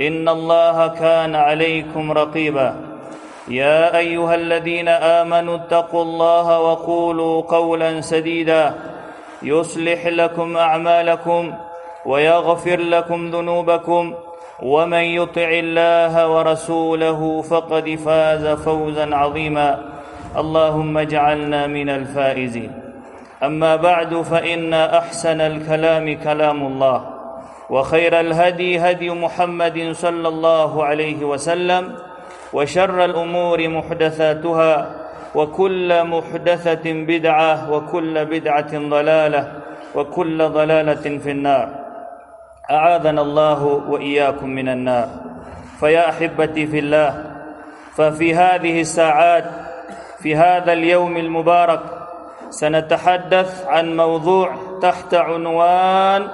إن الله كان عليكم رقيبا. يا أيها الذين آمنوا اتقوا الله وقولوا قولا سديدا. يصلح لكم أعمالكم ويغفر لكم ذنوبكم. ومن يطع الله ورسوله فقد فاز فوزا عظيما. اللهم اجعلنا من الفائزين. أما بعد فإن أحسن الكلام كلام الله. وخير الهدي هدي محمد صلى الله عليه وسلم وشر الأمور محدثاتها وكل محدثة بدعة وكل بدعة ضلالة وكل ضلالة في النار. أعاذنا الله وإياكم من النار. فيا أحبتي في الله ففي هذه الساعات في هذا اليوم المبارك سنتحدث عن موضوع تحت عنوان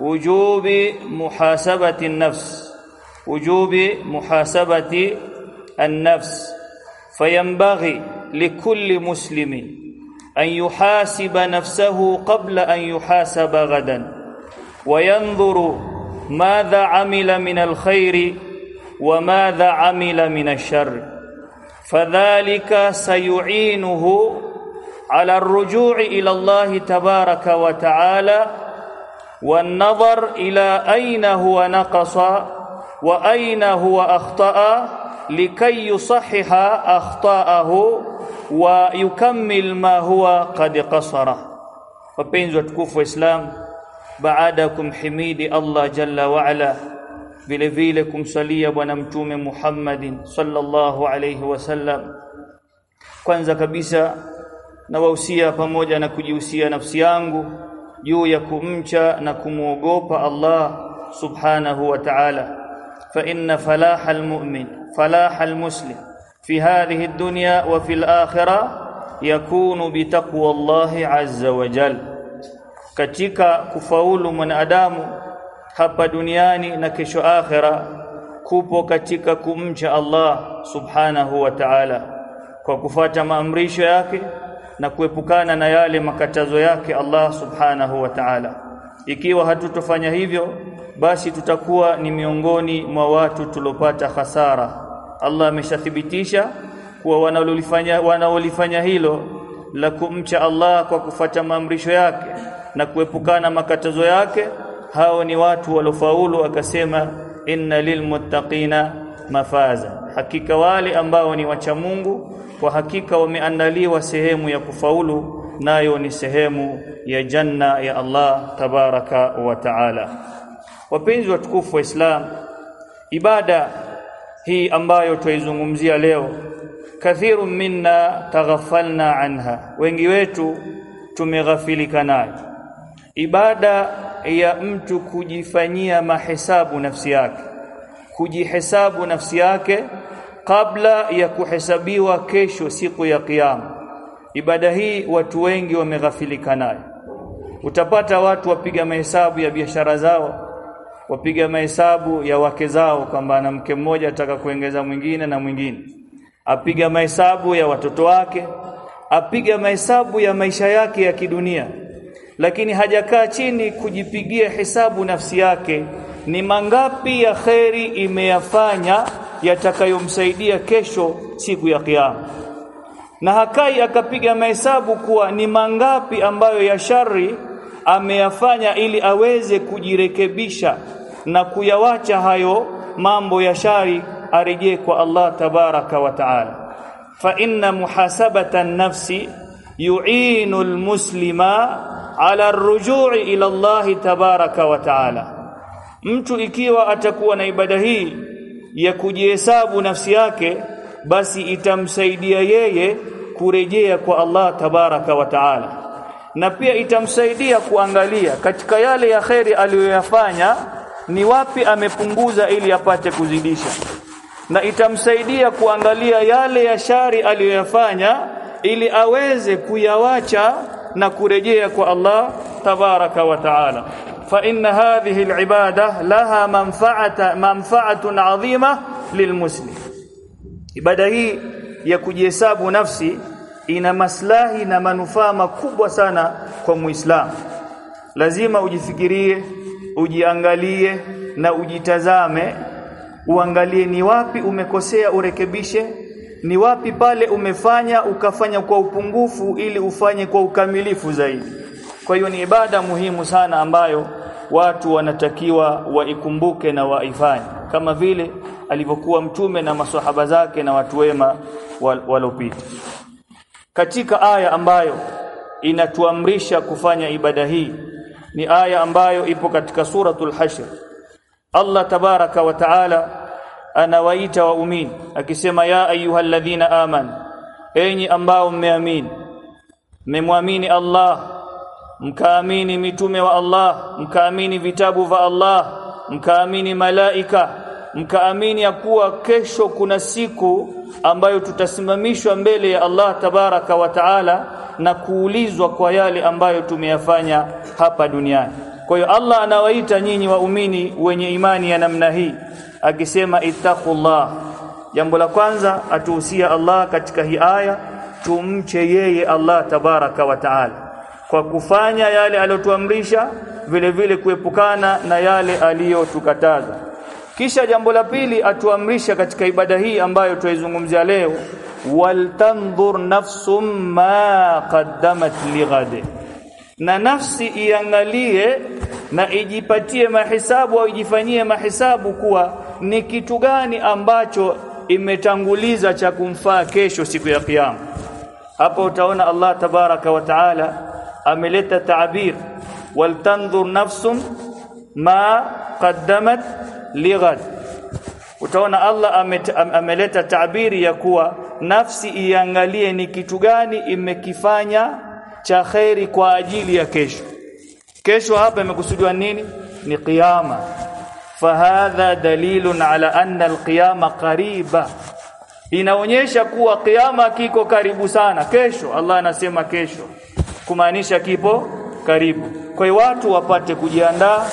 وجوب محاسبة النفس وجوب محاسبة النفس. فينبغي لكل مسلم أن يحاسب نفسه قبل أن يحاسب غدا. وينظر ماذا عمل من الخير وماذا عمل من الشر. فذلك سيعينه على الرجوع إلى الله تبارك وتعالى والنظر الى اين هو نقص واين هو اخطا لكي يصحح اخطاءه ويكمل ما هو قد قصره wapenzi watukufu wa Islam baada ya kumhimidi Allah jalla wa ala vile vile kumsalia bwana mtume Muhammadin sallallahu alayhi wasallam kwanza kabisa nawahusia pamoja na kujihusia nafsi yangu juu ya kumcha na kumwogopa Allah subhanahu wa ta'ala. Fa inna falaha almu'min falaha almuslim fi hadhihi ad-dunya wa fil akhirah yakunu bitaqwa Allah azza wa jal. Katika kufaulu mwanadamu hapa duniani na kesho akhera kupo katika kumcha Allah subhanahu wa ta'ala. Kwa kufata maamrisho yake na kuepukana na yale makatazo yake Allah subhanahu wa ta'ala. Ikiwa hatutofanya hivyo basi tutakuwa ni miongoni mwa watu tulopata hasara Allah ameshathibitisha kuwa wanaolifanya wanaolifanya hilo la kumcha Allah kwa kufata maamrisho yake na kuepukana makatazo yake hao ni watu walofaulu akasema inna lilmuttaqina mafaza hakika wale ambao ni wacha Mungu kwa hakika wameandaliwa sehemu ya kufaulu nayo ni sehemu ya janna ya Allah tabaraka wa taala. Wapenzi watukufu wa Islam ibada hii ambayo tuizungumzia leo kathiru minna taghafalna anha wengi wetu tumeghafilika nayo. Ibada ya mtu kujifanyia mahesabu nafsi yake kujihesabu nafsi yake kabla ya kuhesabiwa kesho siku ya kiyama. Ibada hii watu wengi wameghafilika nayo. Utapata watu wapiga mahesabu ya biashara zao wapiga mahesabu ya wake zao kwamba na mke mmoja ataka kuongeza mwingine na mwingine. Apiga mahesabu ya watoto wake apiga mahesabu ya maisha yake ya kidunia. Lakini hajakaa chini kujipigia hesabu nafsi yake ni mangapi ya kheri imeyafanya yatakayomsaidia kesho siku ya kiyama. Na hakai akapiga mahesabu kuwa ni mangapi ambayo ya shari ameyafanya ili aweze kujirekebisha na kuyawacha hayo mambo ya shari arejee kwa Allah tabaraka wa taala. Fa inna muhasabata nafsi yu'inu almuslima ala arrujui ila Allah tabaraka wa taala. Mtu ikiwa atakuwa na ibada hii ya kujihesabu nafsi yake basi itamsaidia yeye kurejea kwa Allah tabaraka wa taala. Na pia itamsaidia kuangalia katika yale ya kheri aliyoyafanya ni wapi amepunguza ili apate kuzidisha. Na itamsaidia kuangalia yale ya shari aliyoyafanya ili aweze kuyawacha na kurejea kwa Allah tabaraka wa taala inna hadhihi alibada laha manfa'ata manfa'atun 'azima lilmuslim ibada hii ya kujihesabu nafsi ina maslahi na manufaa makubwa sana kwa muislamu lazima ujifikirie ujiangalie na ujitazame. Uangalie ni wapi umekosea urekebishe ni wapi pale umefanya ukafanya kwa upungufu ili ufanye kwa ukamilifu zaidi kwa hiyo ni ibada muhimu sana ambayo watu wanatakiwa waikumbuke na waifanye. Kama vile alivyokuwa mtume na maswahaba zake na watu wema walopita katika aya ambayo inatuamrisha kufanya ibada hii ni aya ambayo ipo katika suratul hashr. Allah tabaraka wa taala anawaita waumini akisema ya ayyuhalladhina amanu enyi ambao mmeamini mmemwamini Allah mkaamini mitume wa Allah mkaamini vitabu vya Allah mkaamini malaika mkaamini ya kuwa kesho kuna siku ambayo tutasimamishwa mbele ya Allah tabaraka wa taala na kuulizwa kwa yale ambayo tumeyafanya hapa duniani. Kwa hiyo Allah anawaita nyinyi waumini wenye imani ya namna hii akisema ittaqullah. Jambo la kwanza atuhusia Allah katika hii aya tumche yeye Allah tabaraka wa taala kwa kufanya yale aliyotuamrisha vile vile kuepukana na yale aliyotukataza. Kisha jambo la pili atuamrisha katika ibada hii ambayo tuizungumzia leo waltandhur nafsum ma qaddamat lighad na nafsi iangalie na ijipatie mahesabu au ijifanyie mahesabu kuwa ni kitu gani ambacho imetanguliza cha kumfaa kesho siku ya kiyama. Hapo utaona Allah tabaraka wa taala ameleta taabir waltandhur nafsum ma qaddamat lighad utaona Allah ameleta taabiri ya kuwa nafsi iangalie ni kitu gani imekifanya cha kheri kwa ajili ya kesho. Kesho hapa imekusudiwa nini? Ni qiyama. Fahadha dalilun ala anna alqiyama qariba. Inaonyesha kuwa qiyama kiko karibu sana. Kesho Allah anasema kesho kumaanisha kipo karibu. Kwa hiyo watu wapate kujiandaa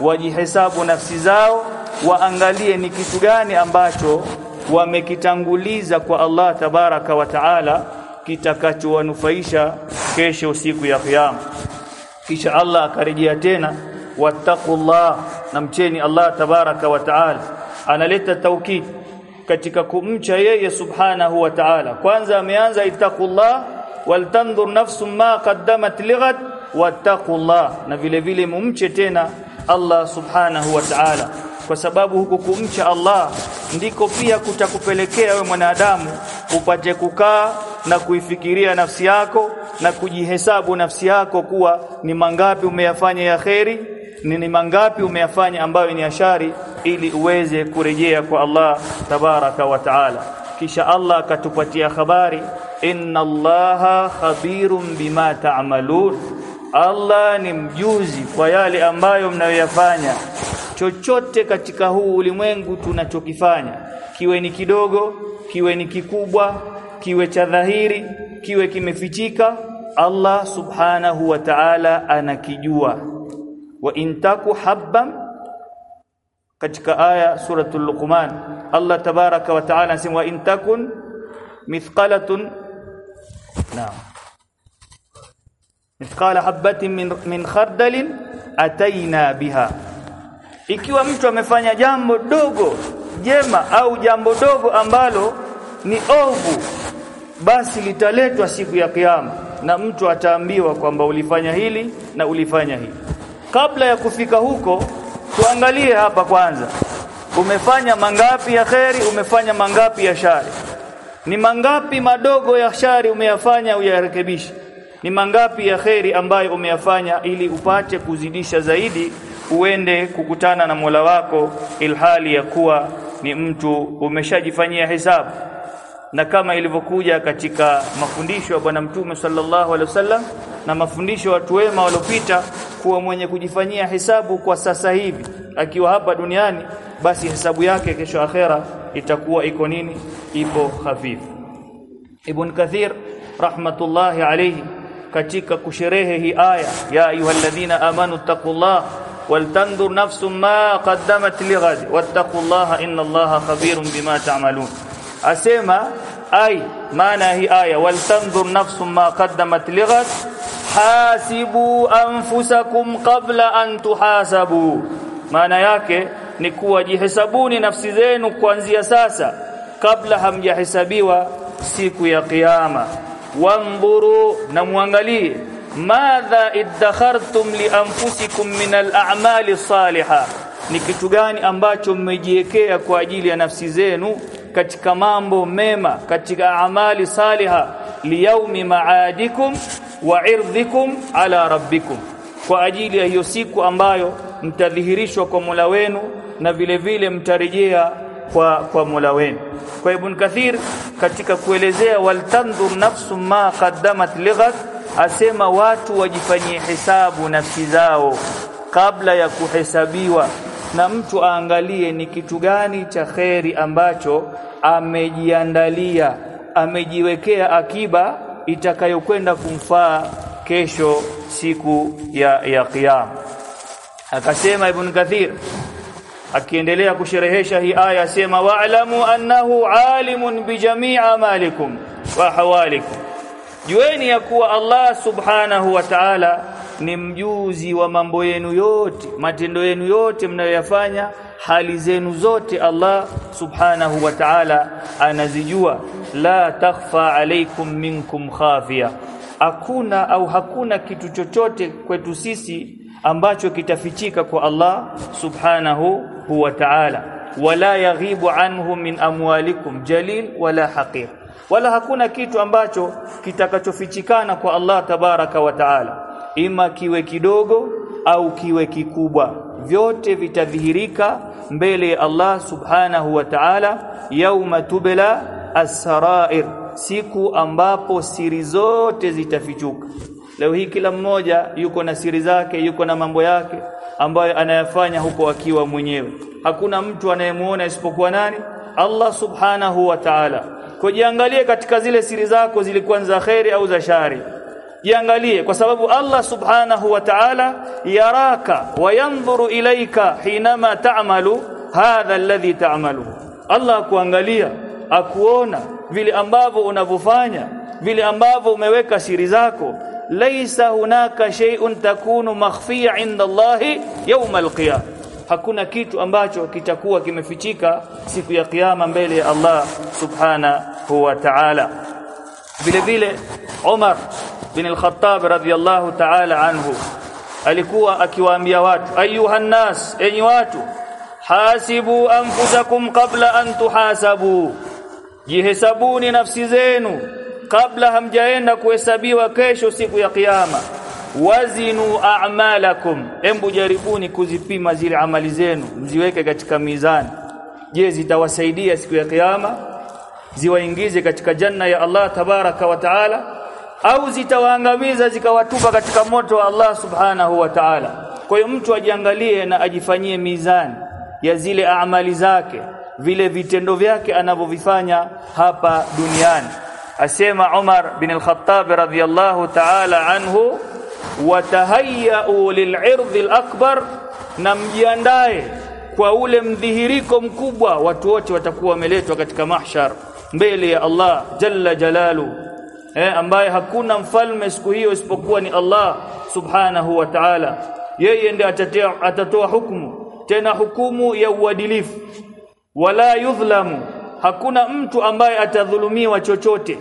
wajihesabu nafsi zao waangalie ni kitu gani ambacho wamekitanguliza kwa Allah tabaraka wa taala kitakachowanufaisha kesho siku ya kiyama. Kisha Allah akarejea tena wattaqullah na mcheni Allah tabaraka wa taala. Analeta taukid katika kumcha yeye subhanahu wa ta'ala. Kwanza ameanza ittaqullah waltanzur nafsum ma qaddamat lighat wattaqullah. Na vile vile mumche tena Allah subhanahu wa ta'ala. Kwa sababu huku kumcha Allah ndiko pia kutakupelekea we mwanadamu upate kukaa na kuifikiria nafsi yako na kujihesabu nafsi yako kuwa ni mangapi umeyafanya ya kheri ni, ni mangapi umeyafanya ambayo ni ashari ili uweze kurejea kwa Allah tabaraka wa taala. Kisha Allah akatupatia habari inna Allaha khabirun bima ta'malun. Allah ni mjuzi kwa yale ambayo mnayoyafanya. Chochote katika huu ulimwengu tunachokifanya kiwe ni kidogo kiwe ni kikubwa kiwe cha dhahiri kiwe kimefichika Allah subhanahu wa ta'ala anakijua. Wa intaku habban katika aya suratul luqman Allah tabaraka wa ta'ala anasema wa intakun mithqalatun naam mithqala habatin min, min khardalin ataina biha ikiwa mtu amefanya jambo dogo jema au jambo dogo ambalo ni ovu basi litaletwa siku ya kiyama na mtu ataambiwa kwamba ulifanya hili na ulifanya hili. Kabla ya kufika huko tuangalie hapa kwanza. Umefanya mangapi ya kheri umefanya mangapi ya shari ni mangapi madogo ya shari umeyafanya uyarekebishe? Ni mangapi ya kheri ambayo umeyafanya ili upate kuzidisha zaidi uende kukutana na Mola wako ilhali ya kuwa ni mtu umeshajifanyia hesabu? Na kama ilivyokuja katika mafundisho ya bwana mtume sallallahu alaihi wasallam na mafundisho watu wema waliopita kuwa mwenye kujifanyia hisabu kwa sasa hivi. Akiwa hapa duniani basi hisabu yake kesho akhera itakuwa iko nini? Ipo hafifu. Ibn kathir rahmatullahi alayhi katika kusherehe hii aya ya ayyuhalladhina amanu taqullah waltanzur nafsum ma qaddamat lighad wattaqullaha innallaha khabirun bima ta'malun. Asema ay maana hii aya waltanzur nafsum ma qaddamat lighad hasibu anfusakum qabla an tuhasabu. Maana yake ni kuwa jihesabuni nafsi zenu kuanzia sasa kabla hamjahesabiwa siku ya kiyama. Wandhuru na muangalie madha iddakhartum li anfusikum min al-a'mali salihah ni kitu gani ambacho mmejiwekea kwa ajili ya nafsi zenu katika mambo mema katika amali saliha liyaumi maadikum wa irdhikum ala rabbikum kwa ajili ya hiyo siku ambayo mtadhihirishwa kwa Mola wenu na vile vile mtarejea kwa kwa Mola wenu. Kwa Ibn Kathir katika kuelezea waltandhur nafsu ma qaddamat lighat asema watu wajifanyie hesabu nafsi zao kabla ya kuhesabiwa na mtu aangalie ni kitu gani cha kheri ambacho amejiandalia amejiwekea akiba itakayokwenda kumfaa kesho siku ya ya kiyama akasema ibn kathir akiendelea kusherehesha hii aya asema wa'lamu annahu alimun bijami'a malikum wa hawalikum. Jueni ya kuwa Allah subhanahu wa ta'ala ni mjuzi wa mambo yenu yote matendo yenu yote mnayoyafanya hali zenu zote Allah subhanahu wa ta'ala anazijua. La takhfa alaykum minkum khafiya hakuna au hakuna kitu chochote kwetu sisi ambacho kitafichika kwa Allah subhanahu wa ta'ala. Wala yaghibu anhu min amwalikum jalil wala haqir. Wala hakuna kitu ambacho kitakachofichikana kwa Allah tabaraka wa taala. Ima kiwe kidogo au kiwe kikubwa vyote vitadhihirika mbele ya Allah subhanahu wa ta'ala yauma tubla as-sarair siku ambapo siri zote zitafichuka. Leo hii kila mmoja yuko na siri zake yuko na mambo yake ambayo anayafanya huko akiwa mwenyewe. Hakuna mtu anayemuona isipokuwa nani? Allah subhanahu wa ta'ala. Kujiangalie katika zile siri zako zilikuwa za khairi au za shari jiangalie kwa sababu Allah subhanahu wa ta'ala yaraka wa yanzuru ilaika hinama ta'malu hadha alladhi ta'malu. Allah kuangalia akuona vile ambavyo unavyofanya vile ambavyo umeweka siri zako. Laisa hunaka shay'un takunu makhfiya inda Allah yawm alqiyam. Hakuna kitu ambacho kitakuwa kimefichika siku ya kiyama mbele ya Allah subhanahu wa ta'ala. Vile vile Umar bin al-Khattab radhiyallahu ta'ala anhu. Alikuwa akiwaambia watu ayuhan nas enyi watu hasibu anfusakum qabla an tuhasabu. Jihesabuni nafsi zenu kabla hamjaenda kuhesabiwa kesho siku ya kiyama. Wazinu a'malakum. Embu jaribuni kuzipima zile amali zenu mziweke katika mizani. Je zitawasaidia siku ya kiyama? Ziwaingize katika janna ya Allah tabaraka wa taala au zitawaangamiza zikawatupa katika moto wa Allah subhanahu wa ta'ala. Kwa hiyo mtu ajiangalie na ajifanyie mizani ya zile amali zake vile vitendo vyake anavyovifanya hapa duniani. Asema Umar bin al-Khattab radhiyallahu ta'ala anhu watahayyau lil'ird al-akbar na mjiandae kwa ule mdhihiriko mkubwa watu wote watakuwa wameletwa katika mahshar mbele ya Allah jalla jalalu eh, ambaye hakuna mfalme siku hiyo isipokuwa ni Allah subhanahu wa ta'ala. Yeye ndiye atatoa hukumu. Tena hukumu ya uadilifu. Wala yudhlamu. Hakuna mtu ambaye atadhulumiwa chochote.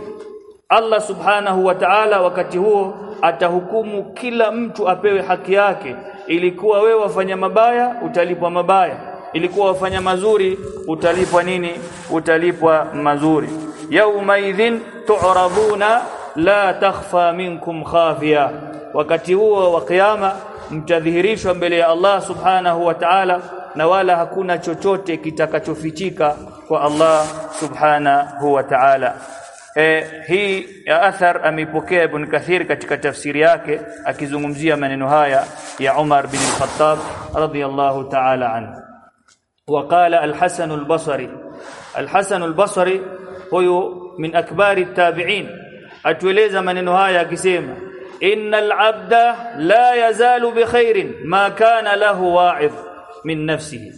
Allah subhanahu wa ta'ala wakati huo atahukumu kila mtu apewe haki yake. Ilikuwa wewe wafanya mabaya utalipwa mabaya. Ilikuwa wafanya mazuri utalipwa nini? Utalipwa mazuri yauma idhin tu'raduna la takhfa minkum khafiya wakati huo wa kiyama mtadhihirishwa mbele ya Allah subhanahu wa ta'ala na wala hakuna chochote kitakachofichika kwa Allah subhanahu wa ta'ala eh, hii ya athar ameipokea Ibn Kathir katika tafsiri yake akizungumzia maneno haya ya Umar bin al-Khattab radiyallahu ta'ala anhu وقال الحسن البصري الحسن البصري huyu min akbari tabi'in. Atueleza maneno haya akisema innal abda la yazalu bikhairin ma kana lahu wa'id min nafsihi.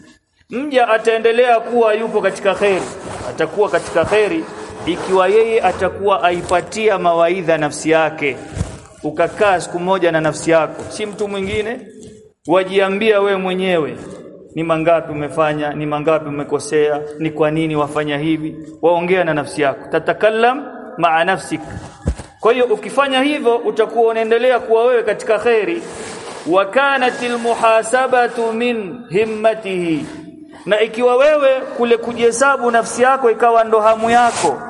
Mja ataendelea kuwa yupo katika khairi atakuwa katika khairi ikiwa yeye atakuwa aipatia mawaidha nafsi yake. Ukakaa siku moja na nafsi yako. Si mtu mwingine? Wajiambia we mwenyewe ni mangapi umefanya? Ni mangapi umekosea? Ni kwa nini wafanya hivi? Waongea na nafsi yako. Tatakallam maa nafsik. Kwa hiyo ukifanya hivyo utakuwa unaendelea kuwa wewe katika khairi wa kanatil muhasabatu min himmatihi. Na ikiwa wewe kule kujihesabu nafsi yako ikawa ndo hamu yako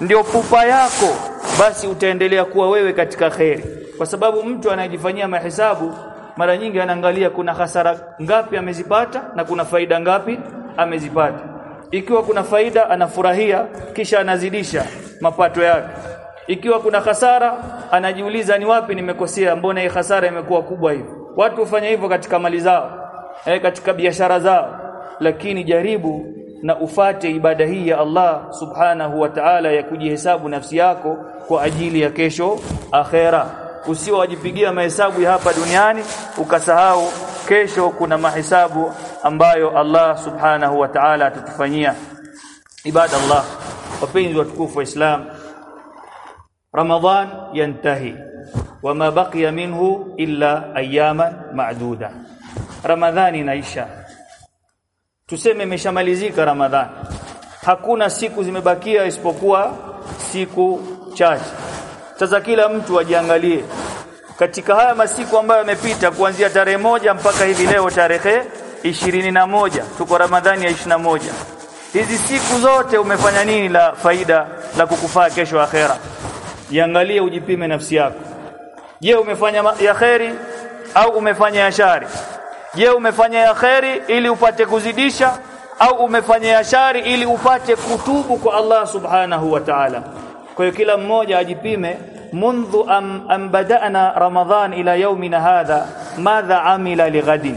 ndio pupa yako basi utaendelea kuwa wewe katika khairi kwa sababu mtu anayejifanyia mahesabu mara nyingi anaangalia kuna hasara ngapi amezipata na kuna faida ngapi amezipata. Ikiwa kuna faida anafurahia kisha anazidisha mapato yake. Ikiwa kuna hasara anajiuliza ni wapi nimekosea mbona hii hasara imekuwa kubwa hivi? Watu hufanya hivyo katika mali zao eh, katika biashara zao. Lakini jaribu na ufate ibada hii ya Allah subhanahu wa ta'ala ya kujihesabu nafsi yako kwa ajili ya kesho akhera usio wajipigia mahesabu ya hapa duniani ukasahau kesho kuna mahesabu ambayo Allah subhanahu wa ta'ala atatufanyia. Ibada Allah wapenzi watukufu wa Islam Ramadhan yantahi wama baqiya minhu illa ayaman ma'duda. Ramadhani naisha tuseme imeshamalizika Ramadhani. Hakuna siku zimebakia isipokuwa siku chache sasa kila mtu ajiangalie. Katika haya masiku ambayo yamepita kuanzia tarehe moja mpaka hivi leo tarehe ishirini na moja tuko Ramadhani ya na moja. Hizi siku zote umefanya nini la faida la kukufaa kesho akhera? Jiangalie ujipime nafsi yako. Je umefanya ya kheri au umefanya ya shari? Je umefanya ya kheri ili upate kuzidisha au umefanya ya shari ili upate kutubu kwa Allah subhanahu wa ta'ala? Kwa hiyo kila mmoja ajipime mundhu ام ام badana رمضان ila يومنا هذا ماذا عمل لغد؟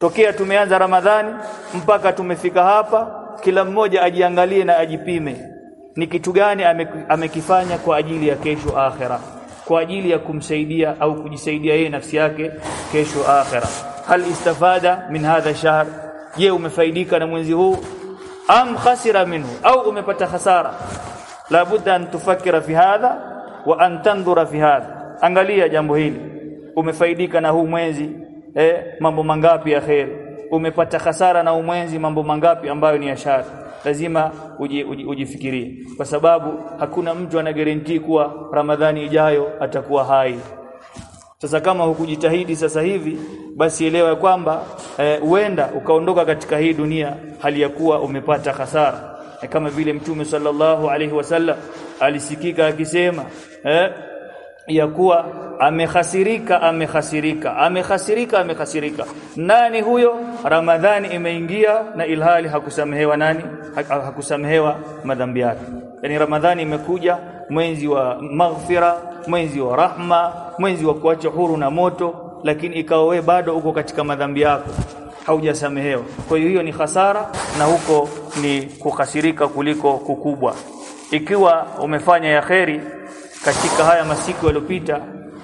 tokea tumeanza ramadhani mpaka tumefika hapa kila mmoja ajiangalie na ajipime. Ni kitu gani amekifanya ame kwa ajili ya kesho akhera kwa ajili ya kumsaidia au kujisaidia yeye nafsi yake kesho akhera. Hal istafada min hadha shahr je umefaidika na mwezi huu? Am khasira minhu? Au umepata hasara la budda an tufakira fi hadha wa antandhura fi hadha. Angalia jambo hili. Umefaidika na huu mwezi eh, mambo mangapi ya khair? Umepata hasara na umwenzi mambo mangapi ambayo ni ya shari? Lazima uji, uji, ujifikirie. Kwa sababu hakuna mtu ana guarantee kuwa Ramadhani ijayo atakuwa hai. Sasa kama hukujitahidi sasa hivi basi elewa kwamba huenda e, ukaondoka katika hii dunia hali ya kuwa umepata hasara e kama vile mtume sallallahu alaihi wasallam alisikika akisema eh, ya kuwa amehasirika amehasirika amehasirika amehasirika. Nani huyo? Ramadhani imeingia na ilhali hakusamehewa nani? Hakusamehewa madhambi yake. Yani ramadhani imekuja mwezi wa maghfira mwezi wa rahma mwezi wa kuacha huru na moto lakini ikawa wewe bado uko katika madhambi yako haujasamehewa. Kwa hiyo hiyo ni hasara na huko ni kukhasirika kuliko kukubwa ikiwa umefanya ya kheri katika haya masiku yaliyopita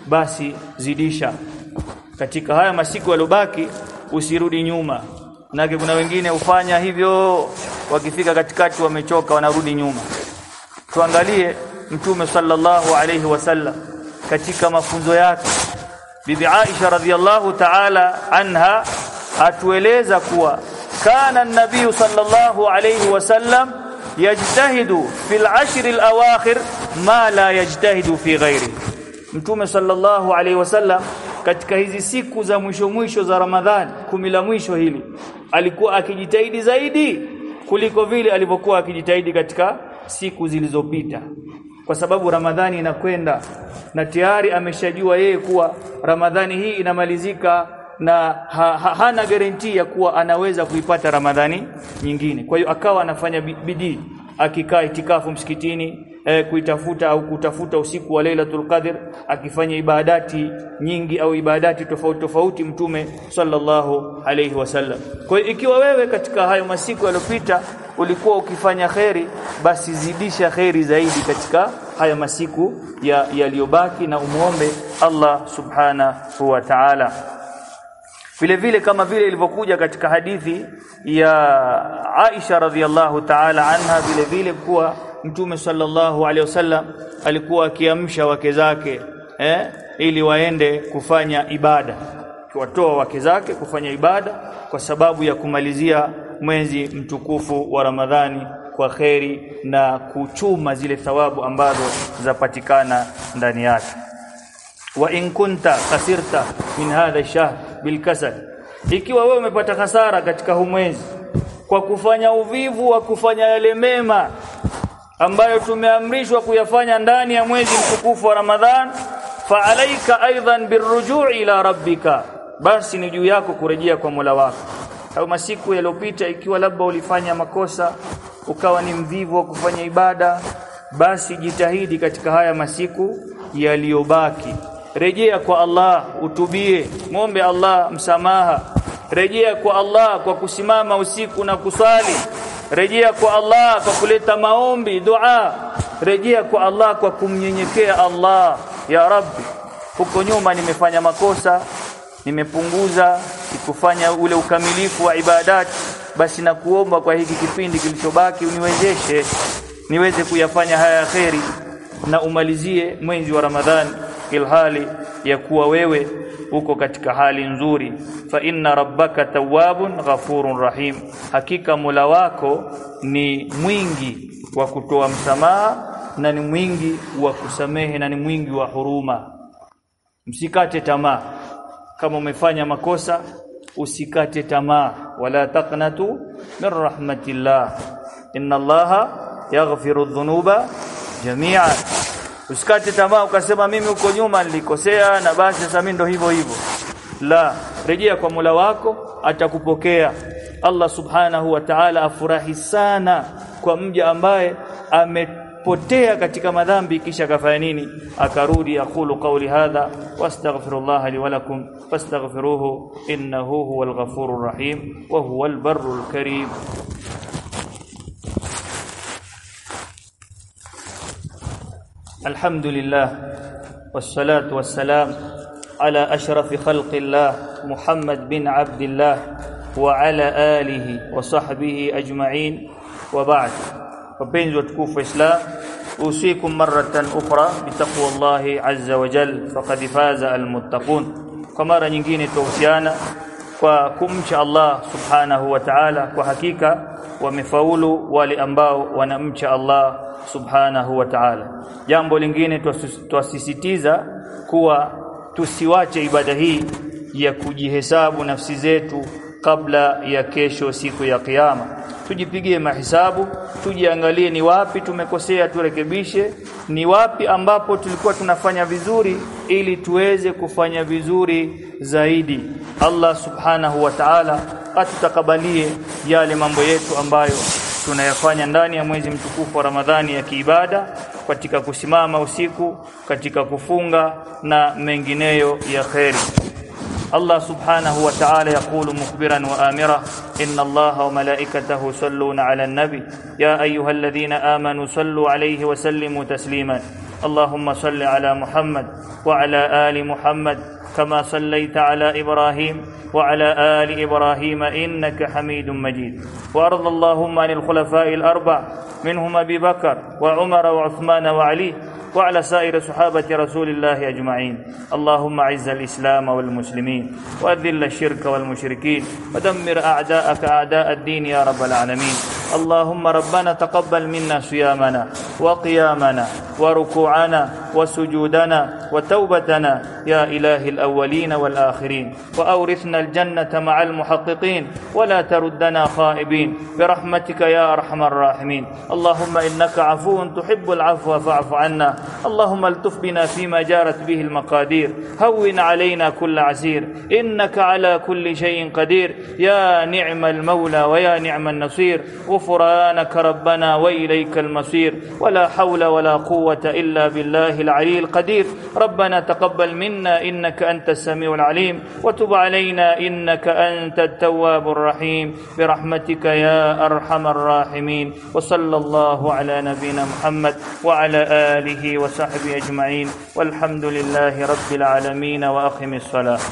basi zidisha. Katika haya masiku yalobaki usirudi nyuma. Nake kuna wengine ufanya hivyo wakifika katikati wamechoka wanarudi nyuma. Tuangalie mtume sallallahu alayhi wasallam katika mafunzo yake. Bibi Aisha radhiallahu ta'ala anha atueleza kuwa kana an-nabiy sallallahu alayhi wasallam yajtahidu fil ashr al-awakhir ma la yajtahidu fi ghairi. Mtume sallallahu alayhi wasallam katika hizi siku za mwisho mwisho za Ramadhani kumi la mwisho hili alikuwa akijitahidi zaidi kuliko vile alivyokuwa akijitahidi katika siku zilizopita. Kwa sababu Ramadhani inakwenda na tayari ameshajua yeye kuwa Ramadhani hii inamalizika na ha, ha, hana garanti ya kuwa anaweza kuipata Ramadhani nyingine. Kwa hiyo akawa anafanya bidii akikaa itikafu msikitini eh, kuitafuta au kutafuta usiku wa Lailatul Qadr akifanya ibadati nyingi au ibadati tofauti tofauti mtume sallallahu alayhi wasallam. Kwa hiyo ikiwa wewe katika hayo masiku yaliyopita ulikuwa ukifanya kheri basi zidisha kheri zaidi katika haya masiku yaliyobaki ya na umuombe Allah subhanahu wa ta'ala vile vile kama vile ilivyokuja katika hadithi ya Aisha radhiallahu ta'ala anha vile vile kuwa mtume sallallahu alaihi wasallam alikuwa akiamsha wake zake eh, ili waende kufanya ibada. Kiwatoa wake zake kufanya ibada kwa sababu ya kumalizia mwezi mtukufu wa Ramadhani kwa kheri na kuchuma zile thawabu ambazo zapatikana ndani yake. Wa in kunta kasirta min hadha ash-shahr bilkasal ikiwa wewe umepata hasara katika humwezi kwa kufanya uvivu wa kufanya yale mema ambayo tumeamrishwa kuyafanya ndani ya mwezi mtukufu wa Ramadhan fa alaika aidan birrujui ila rabbika basi ni juu yako kurejea kwa Mola wako. Au masiku yaliyopita ikiwa labda ulifanya makosa ukawa ni mvivu wa kufanya ibada basi jitahidi katika haya masiku yaliyobaki rejea kwa Allah utubie. Muombe Allah msamaha. Rejea kwa Allah kwa kusimama usiku na kusali rejea kwa Allah kwa kuleta maombi dua. Rejea kwa Allah kwa kumnyenyekea Allah. Ya Rabbi huko nyuma nimefanya makosa nimepunguza sikufanya ule ukamilifu wa ibadati. Basi na kuomba kwa hiki kipindi kilichobaki uniwezeshe niweze kuyafanya haya kheri na umalizie mwezi wa Ramadhani ilhali ya kuwa wewe uko katika hali nzuri. Fa inna rabbaka tawwabun ghafurun rahim. Hakika mula wako ni mwingi wa kutoa msamaha na ni mwingi wa kusamehe na ni mwingi wa huruma. Msikate tamaa. Kama umefanya makosa usikate tamaa. Wala taqnatu min rahmatillah. Inna allaha yaghfiru dhunuba jami'an usikate tamaa ukasema mimi huko nyuma nilikosea na basi sasa mimi ndo hivyo hivyo. La rejea kwa Mola wako atakupokea. Allah subhanahu wa ta'ala afurahi sana kwa mja ambaye amepotea katika madhambi kisha kafanya nini? Akarudi aqulu qawli hadha wastaghfirullah li wa lakum fastaghfiruhu innahu huwal ghafurur rahim wa huwal barrul karim الحمد لله والصلاة والسلام على أشرف خلق الله محمد بن عبد الله وعلى آله وصحبه أجمعين وبعد. وبين وتكوف إسلام أوصيكم مرة أخرى بتقوى الله عز وجل فقد فاز المتقون. كما kumcha Allah subhanahu wa ta'ala kwa hakika wamefaulu wale ambao wanamcha Allah subhanahu wa ta'ala. Jambo lingine twasisitiza kuwa tusiwache ibada hii ya kujihesabu nafsi zetu kabla ya kesho siku ya kiyama. Tujipigie mahesabu tujiangalie ni wapi tumekosea turekebishe ni wapi ambapo tulikuwa tunafanya vizuri ili tuweze kufanya vizuri zaidi. Allah subhanahu wa ta'ala atutakabalie yale mambo yetu ambayo tunayafanya ndani ya mwezi mtukufu wa Ramadhani ya kiibada katika kusimama usiku katika kufunga na mengineyo ya kheri الله سبحانه وتعالى يقول مخبرا وآمرا إن الله وملائكته يصلون على النبي. يا أيها الذين آمنوا صلوا عليه وسلموا تسليما. اللهم صل على محمد وعلى آل محمد كما صليت على إبراهيم وعلى آل إبراهيم إنك حميد مجيد. وأرض اللهم عن الخلفاء الأربع منهم أبي بكر وعمر وعثمان وعلي. وعلى سائر صحابة رسول الله أجمعين. اللهم أعز الإسلام والمسلمين وأذل الشرك والمشركين ودمر أعداءك أعداء الدين يا رب العالمين. اللهم ربنا تقبل منا صيامنا وقيامنا وركوعنا وسجودنا وتوبتنا يا إله الأولين والآخرين وأورثنا الجنة مع المحققين ولا تردنا خائبين برحمتك يا أرحم الراحمين اللهم إنك عفو تحب العفو فاعف عنا اللهم التف بنا فيما جارت به المقادير هون علينا كل عسير إنك على كل شيء قدير يا نعم المولى ويا نعم النصير غفرانك ربنا وإليك المصير. ولا حول ولا قوة إلا بالله العلي القدير. ربنا تقبل منا إنك أنت السميع العليم. وتب علينا إنك أنت التواب الرحيم. برحمتك يا أرحم الراحمين. وصلى الله على نبينا محمد وعلى آله وصحبه أجمعين. والحمد لله رب العالمين وأقم الصلاة.